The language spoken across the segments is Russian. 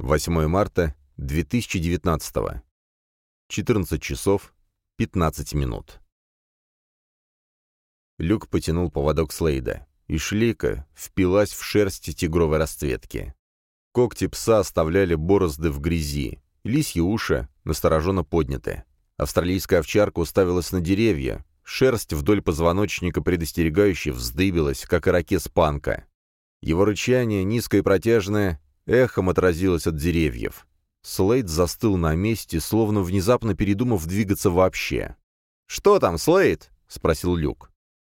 8 марта 2019. 14 часов 15 минут. Люк потянул поводок Слейда, и шлейка впилась в шерсть тигровой расцветки. Когти пса оставляли борозды в грязи, лисьи уши настороженно подняты. Австралийская овчарка уставилась на деревья, шерсть вдоль позвоночника предостерегающе вздыбилась, как и ракес панка. Его рычание, низкое и протяжное, эхом отразилось от деревьев. Слейд застыл на месте, словно внезапно передумав двигаться вообще. «Что там, Слейд?» — спросил Люк.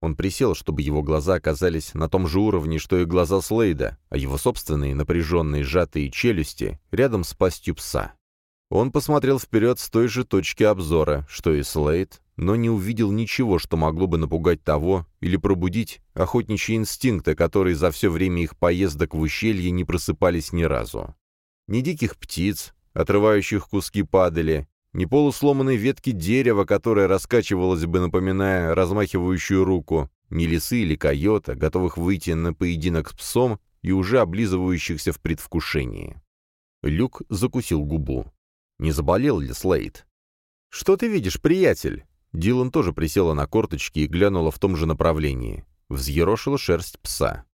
Он присел, чтобы его глаза оказались на том же уровне, что и глаза Слейда, а его собственные напряженные сжатые челюсти рядом с пастью пса. Он посмотрел вперед с той же точки обзора, что и Слейд, но не увидел ничего, что могло бы напугать того или пробудить охотничьи инстинкты, которые за все время их поездок в ущелье не просыпались ни разу. Ни диких птиц, отрывающих куски падали, ни полусломанной ветки дерева, которая раскачивалась бы, напоминая размахивающую руку, ни лисы или койота, готовых выйти на поединок с псом и уже облизывающихся в предвкушении. Люк закусил губу. Не заболел ли Слейд? «Что ты видишь, приятель?» Дилан тоже присела на корточки и глянула в том же направлении. Взъерошила шерсть пса.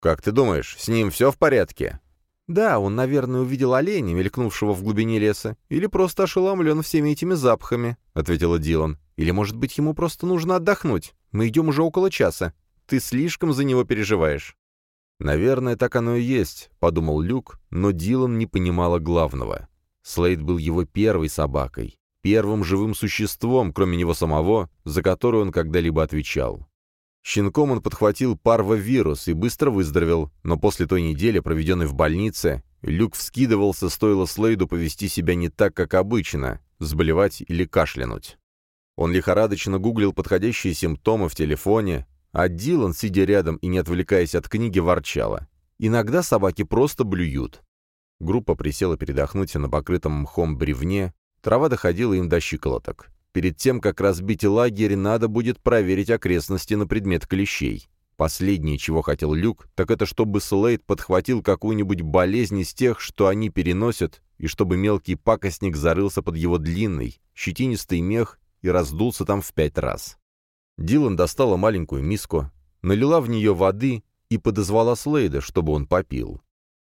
«Как ты думаешь, с ним все в порядке?» «Да, он, наверное, увидел оленя, мелькнувшего в глубине леса, или просто ошеломлен всеми этими запахами», — ответила Дилан. «Или, может быть, ему просто нужно отдохнуть. Мы идем уже около часа. Ты слишком за него переживаешь». «Наверное, так оно и есть», — подумал Люк, но Дилан не понимала главного. Слейд был его первой собакой, первым живым существом, кроме него самого, за которую он когда-либо отвечал. Щенком он подхватил парвовирус и быстро выздоровел, но после той недели, проведенной в больнице, Люк вскидывался, стоило Слейду повести себя не так, как обычно, заболевать или кашлянуть. Он лихорадочно гуглил подходящие симптомы в телефоне, а Дилан, сидя рядом и не отвлекаясь от книги, ворчала. «Иногда собаки просто блюют». Группа присела передохнуть на покрытом мхом бревне, трава доходила им до щиколоток. Перед тем, как разбить лагерь, надо будет проверить окрестности на предмет клещей. Последнее, чего хотел Люк, так это чтобы Слейд подхватил какую-нибудь болезнь из тех, что они переносят, и чтобы мелкий пакостник зарылся под его длинный, щетинистый мех и раздулся там в пять раз. Дилан достала маленькую миску, налила в нее воды и подозвала Слейда, чтобы он попил.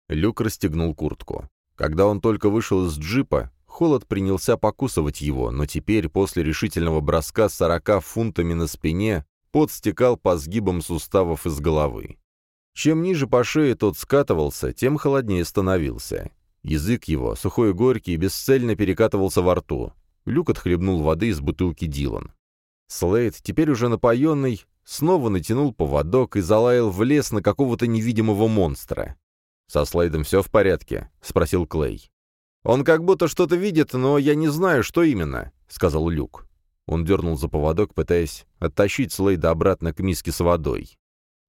Люк расстегнул куртку. Когда он только вышел из джипа, Холод принялся покусывать его, но теперь, после решительного броска с сорока фунтами на спине, пот стекал по сгибам суставов из головы. Чем ниже по шее тот скатывался, тем холоднее становился. Язык его, сухой и горький, бесцельно перекатывался во рту. Люк отхлебнул воды из бутылки Дилан. Слейд, теперь уже напоенный, снова натянул поводок и залаял в лес на какого-то невидимого монстра. «Со Слейдом все в порядке?» — спросил Клей. «Он как будто что-то видит, но я не знаю, что именно», — сказал Люк. Он дернул за поводок, пытаясь оттащить Слейда обратно к миске с водой.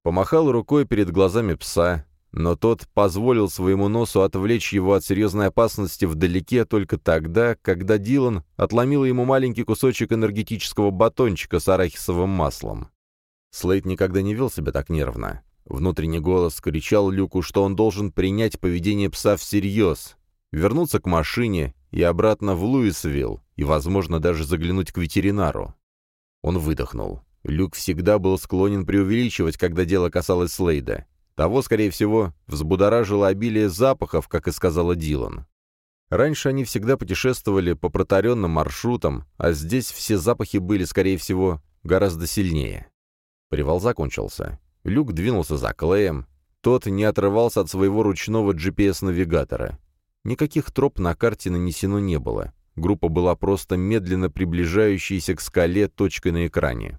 Помахал рукой перед глазами пса, но тот позволил своему носу отвлечь его от серьезной опасности вдалеке только тогда, когда Дилан отломил ему маленький кусочек энергетического батончика с арахисовым маслом. Слейд никогда не вел себя так нервно. Внутренний голос кричал Люку, что он должен принять поведение пса всерьез, вернуться к машине и обратно в Луисвилл, и, возможно, даже заглянуть к ветеринару. Он выдохнул. Люк всегда был склонен преувеличивать, когда дело касалось Слейда. Того, скорее всего, взбудоражило обилие запахов, как и сказала Дилан. Раньше они всегда путешествовали по протаренным маршрутам, а здесь все запахи были, скорее всего, гораздо сильнее. Привал закончился. Люк двинулся за Клеем. Тот не отрывался от своего ручного GPS-навигатора. Никаких троп на карте нанесено не было. Группа была просто медленно приближающейся к скале точкой на экране.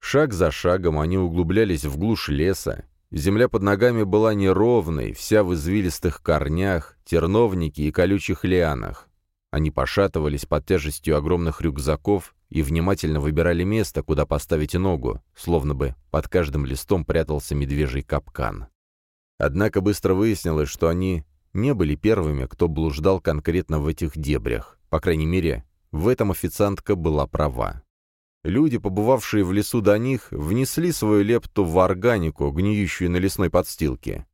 Шаг за шагом они углублялись в глушь леса. Земля под ногами была неровной, вся в извилистых корнях, терновнике и колючих лианах. Они пошатывались под тяжестью огромных рюкзаков и внимательно выбирали место, куда поставить ногу, словно бы под каждым листом прятался медвежий капкан. Однако быстро выяснилось, что они не были первыми, кто блуждал конкретно в этих дебрях. По крайней мере, в этом официантка была права. Люди, побывавшие в лесу до них, внесли свою лепту в органику, гниющую на лесной подстилке.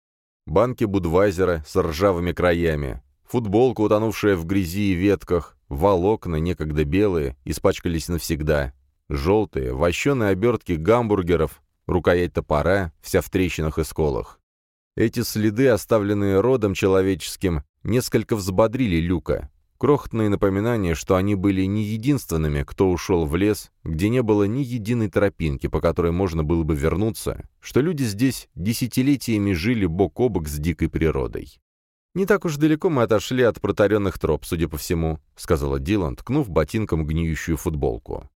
Банки Будвайзера с ржавыми краями, футболка, утонувшая в грязи и ветках, волокна, некогда белые, испачкались навсегда, желтые, вощеные обертки гамбургеров, рукоять топора, вся в трещинах и сколах. Эти следы, оставленные родом человеческим, несколько взбодрили Люка. Крохотные напоминания, что они были не единственными, кто ушел в лес, где не было ни единой тропинки, по которой можно было бы вернуться, что люди здесь десятилетиями жили бок о бок с дикой природой. «Не так уж далеко мы отошли от протаренных троп, судя по всему», — сказала Дилан, ткнув ботинком гниющую футболку.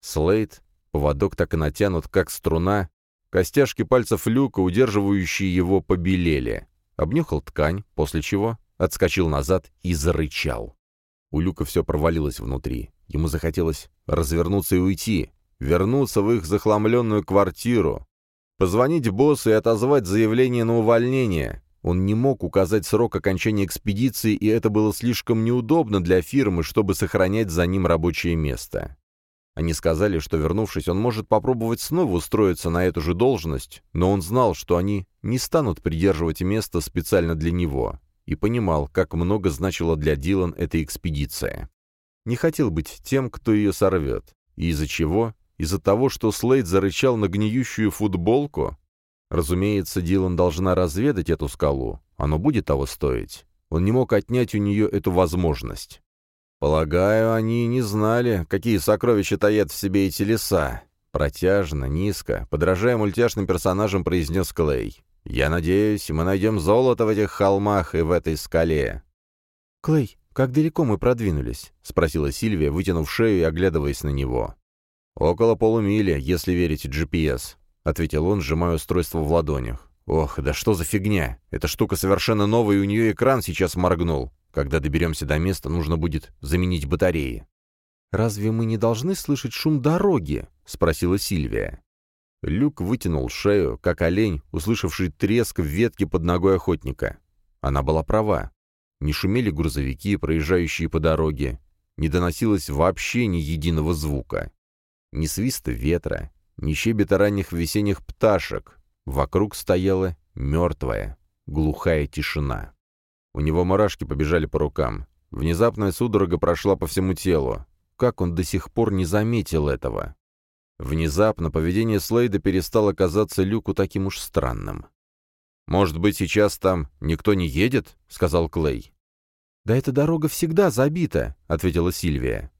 Слейд, поводок так и натянут, как струна, костяшки пальцев люка, удерживающие его, побелели. Обнюхал ткань, после чего отскочил назад и зарычал. У Люка все провалилось внутри. Ему захотелось развернуться и уйти, вернуться в их захламленную квартиру, позвонить боссу и отозвать заявление на увольнение. Он не мог указать срок окончания экспедиции, и это было слишком неудобно для фирмы, чтобы сохранять за ним рабочее место. Они сказали, что, вернувшись, он может попробовать снова устроиться на эту же должность, но он знал, что они не станут придерживать место специально для него и понимал, как много значила для Дилан эта экспедиция. Не хотел быть тем, кто ее сорвет. И из-за чего? Из-за того, что Слейд зарычал на гниющую футболку? Разумеется, Дилан должна разведать эту скалу. Оно будет того стоить. Он не мог отнять у нее эту возможность. Полагаю, они не знали, какие сокровища таят в себе эти леса. Протяжно, низко, подражая мультяшным персонажам, произнес Клей. Я надеюсь, мы найдем золото в этих холмах и в этой скале». «Клей, как далеко мы продвинулись?» — спросила Сильвия, вытянув шею и оглядываясь на него. «Около полумили, если верить GPS», — ответил он, сжимая устройство в ладонях. «Ох, да что за фигня! Эта штука совершенно новая, и у нее экран сейчас моргнул. Когда доберемся до места, нужно будет заменить батареи». «Разве мы не должны слышать шум дороги?» — спросила Сильвия. Люк вытянул шею, как олень, услышавший треск в ветке под ногой охотника. Она была права. Не шумели грузовики, проезжающие по дороге. Не доносилось вообще ни единого звука. Ни свиста ветра, ни щебета ранних весенних пташек. Вокруг стояла мертвая, глухая тишина. У него мурашки побежали по рукам. Внезапная судорога прошла по всему телу. Как он до сих пор не заметил этого? Внезапно поведение Слейда перестало казаться Люку таким уж странным. «Может быть, сейчас там никто не едет?» — сказал Клей. «Да эта дорога всегда забита», — ответила Сильвия.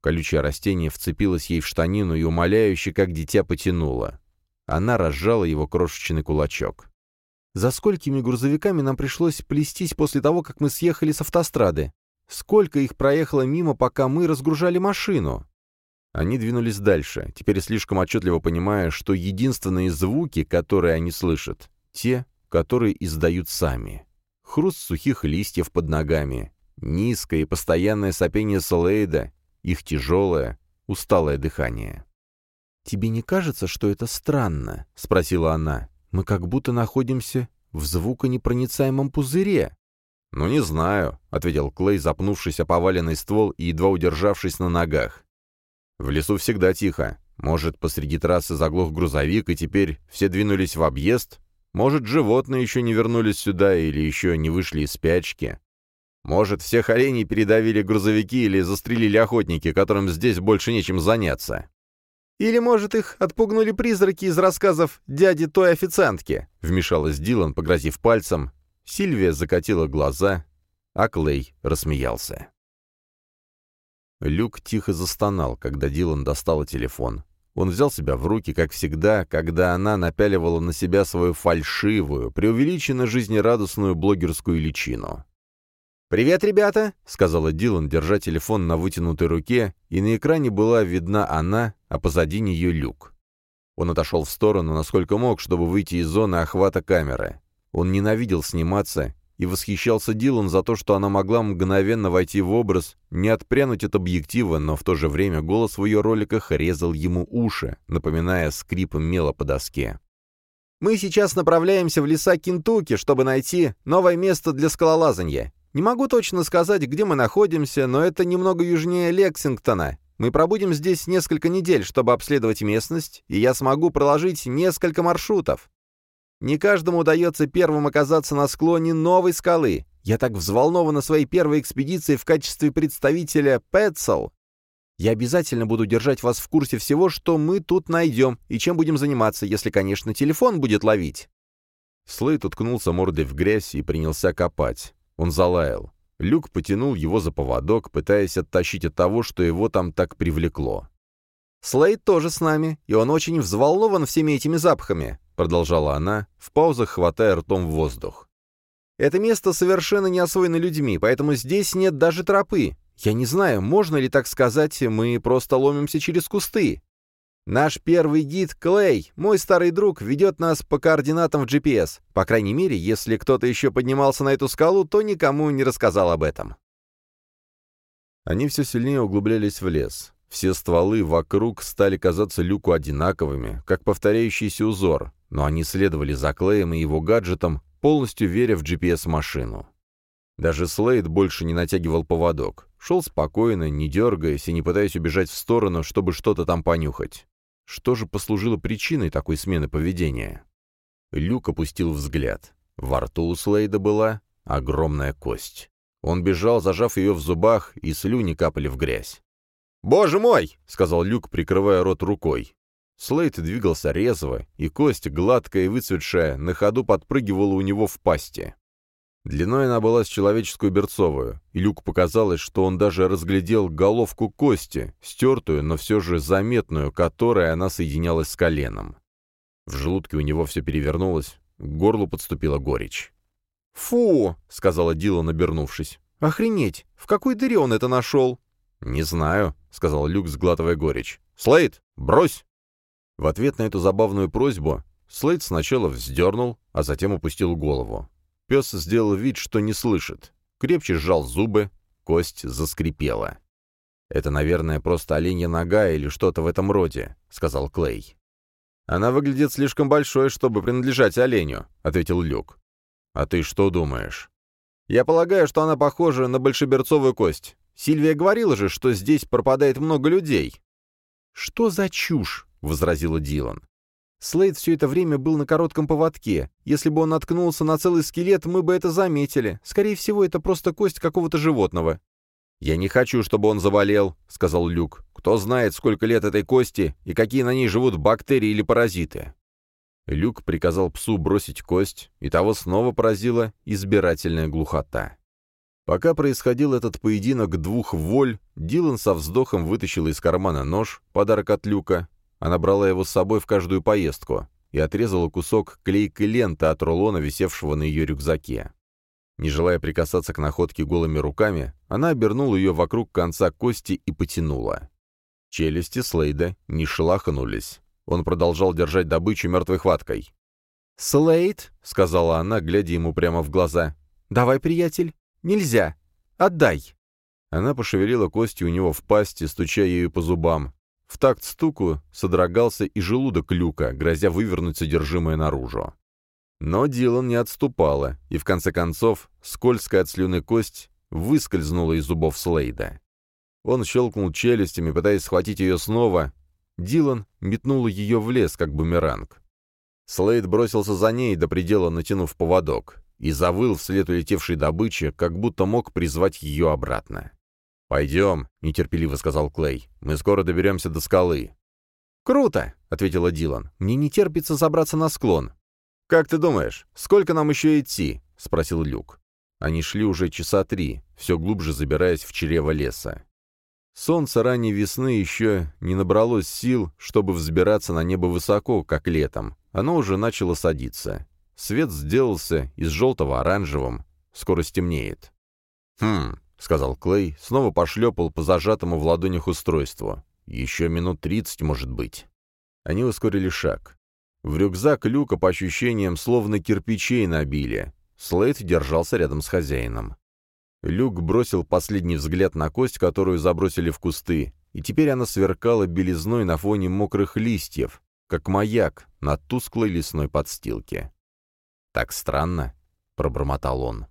Колючее растение вцепилось ей в штанину и умоляюще, как дитя, потянуло. Она разжала его крошечный кулачок. «За сколькими грузовиками нам пришлось плестись после того, как мы съехали с автострады? Сколько их проехало мимо, пока мы разгружали машину?» Они двинулись дальше, теперь слишком отчетливо понимая, что единственные звуки, которые они слышат, те, которые издают сами. Хруст сухих листьев под ногами, низкое и постоянное сопение Салейда, их тяжелое, усталое дыхание. «Тебе не кажется, что это странно?» — спросила она. «Мы как будто находимся в звуконепроницаемом пузыре». «Ну, не знаю», — ответил Клей, запнувшись о поваленный ствол и едва удержавшись на ногах. В лесу всегда тихо. Может, посреди трассы заглох грузовик, и теперь все двинулись в объезд? Может, животные еще не вернулись сюда или еще не вышли из спячки? Может, всех оленей передавили грузовики или застрелили охотники, которым здесь больше нечем заняться? «Или, может, их отпугнули призраки из рассказов дяди той официантки?» — вмешалась Дилан, погрозив пальцем. Сильвия закатила глаза, а Клей рассмеялся. Люк тихо застонал, когда Дилан достала телефон. Он взял себя в руки, как всегда, когда она напяливала на себя свою фальшивую, преувеличенно жизнерадостную блогерскую личину. «Привет, ребята!» — сказала Дилан, держа телефон на вытянутой руке, и на экране была видна она, а позади нее Люк. Он отошел в сторону, насколько мог, чтобы выйти из зоны охвата камеры. Он ненавидел сниматься и восхищался Дилан за то, что она могла мгновенно войти в образ, не отпрянуть от объектива, но в то же время голос в ее роликах резал ему уши, напоминая скрип мела по доске. «Мы сейчас направляемся в леса Кентукки, чтобы найти новое место для скалолазания. Не могу точно сказать, где мы находимся, но это немного южнее Лексингтона. Мы пробудем здесь несколько недель, чтобы обследовать местность, и я смогу проложить несколько маршрутов. Не каждому удается первым оказаться на склоне новой скалы. Я так взволнована своей первой экспедицией в качестве представителя Пэтсел. Я обязательно буду держать вас в курсе всего, что мы тут найдем и чем будем заниматься, если, конечно, телефон будет ловить». Слейд уткнулся мордой в грязь и принялся копать. Он залаял. Люк потянул его за поводок, пытаясь оттащить от того, что его там так привлекло. «Слейд тоже с нами, и он очень взволнован всеми этими запахами», — продолжала она, в паузах хватая ртом в воздух. «Это место совершенно не освоено людьми, поэтому здесь нет даже тропы. Я не знаю, можно ли так сказать, мы просто ломимся через кусты. Наш первый гид Клей, мой старый друг, ведет нас по координатам в GPS. По крайней мере, если кто-то еще поднимался на эту скалу, то никому не рассказал об этом. Они все сильнее углублялись в лес. Все стволы вокруг стали казаться Люку одинаковыми, как повторяющийся узор, но они следовали за Клеем и его гаджетом, полностью веря в GPS-машину. Даже Слейд больше не натягивал поводок. Шел спокойно, не дергаясь и не пытаясь убежать в сторону, чтобы что-то там понюхать. Что же послужило причиной такой смены поведения? Люк опустил взгляд. Во рту у Слейда была огромная кость. Он бежал, зажав ее в зубах, и слюни капали в грязь. «Боже мой!» — сказал Люк, прикрывая рот рукой. Слейд двигался резво, и кость, гладкая и выцветшая, на ходу подпрыгивала у него в пасти. Длиной она была с человеческую берцовую, и Люк показалось, что он даже разглядел головку кости, стертую, но все же заметную, которой она соединялась с коленом. В желудке у него все перевернулось, к горлу подступила горечь. «Фу!» — сказала Дилан, обернувшись. «Охренеть! В какой дыре он это нашел?» «Не знаю», — сказал Люк, сглатывая горечь. «Слейд, брось!» В ответ на эту забавную просьбу Слейд сначала вздернул, а затем опустил голову. Пес сделал вид, что не слышит. Крепче сжал зубы, кость заскрипела. «Это, наверное, просто оленья нога или что-то в этом роде», — сказал Клей. «Она выглядит слишком большой, чтобы принадлежать оленю», — ответил Люк. «А ты что думаешь?» «Я полагаю, что она похожа на большеберцовую кость. Сильвия говорила же, что здесь пропадает много людей». «Что за чушь?» — возразила Дилан. Слейд все это время был на коротком поводке. Если бы он наткнулся на целый скелет, мы бы это заметили. Скорее всего, это просто кость какого-то животного. «Я не хочу, чтобы он заболел», — сказал Люк. «Кто знает, сколько лет этой кости и какие на ней живут бактерии или паразиты». Люк приказал псу бросить кость, и того снова поразила избирательная глухота. Пока происходил этот поединок двух воль, Дилан со вздохом вытащил из кармана нож, подарок от Люка, она брала его с собой в каждую поездку и отрезала кусок клейкой ленты от рулона, висевшего на ее рюкзаке. Не желая прикасаться к находке голыми руками, она обернула ее вокруг конца кости и потянула. Челюсти Слейда не шелохнулись. Он продолжал держать добычу мертвой хваткой. «Слейд», — сказала она, глядя ему прямо в глаза, — «давай, приятель, нельзя, отдай». Она пошевелила костью у него в пасти, стуча ею по зубам, в такт стуку содрогался и желудок люка, грозя вывернуть содержимое наружу. Но Дилан не отступала, и в конце концов скользкая от слюны кость выскользнула из зубов Слейда. Он щелкнул челюстями, пытаясь схватить ее снова. Дилан метнула ее в лес, как бумеранг. Слейд бросился за ней, до предела натянув поводок, и завыл вслед улетевшей добычи, как будто мог призвать ее обратно. «Пойдем», — нетерпеливо сказал Клей. «Мы скоро доберемся до скалы». «Круто», — ответила Дилан. «Мне не терпится забраться на склон». «Как ты думаешь, сколько нам еще идти?» — спросил Люк. Они шли уже часа три, все глубже забираясь в чрево леса. Солнце ранней весны еще не набралось сил, чтобы взбираться на небо высоко, как летом. Оно уже начало садиться. Свет сделался из желтого оранжевым. Скоро стемнеет. «Хм, — сказал Клей, снова пошлепал по зажатому в ладонях устройству. «Еще минут тридцать, может быть». Они ускорили шаг. В рюкзак Люка, по ощущениям, словно кирпичей набили. Слейд держался рядом с хозяином. Люк бросил последний взгляд на кость, которую забросили в кусты, и теперь она сверкала белизной на фоне мокрых листьев, как маяк на тусклой лесной подстилке. «Так странно», — пробормотал он.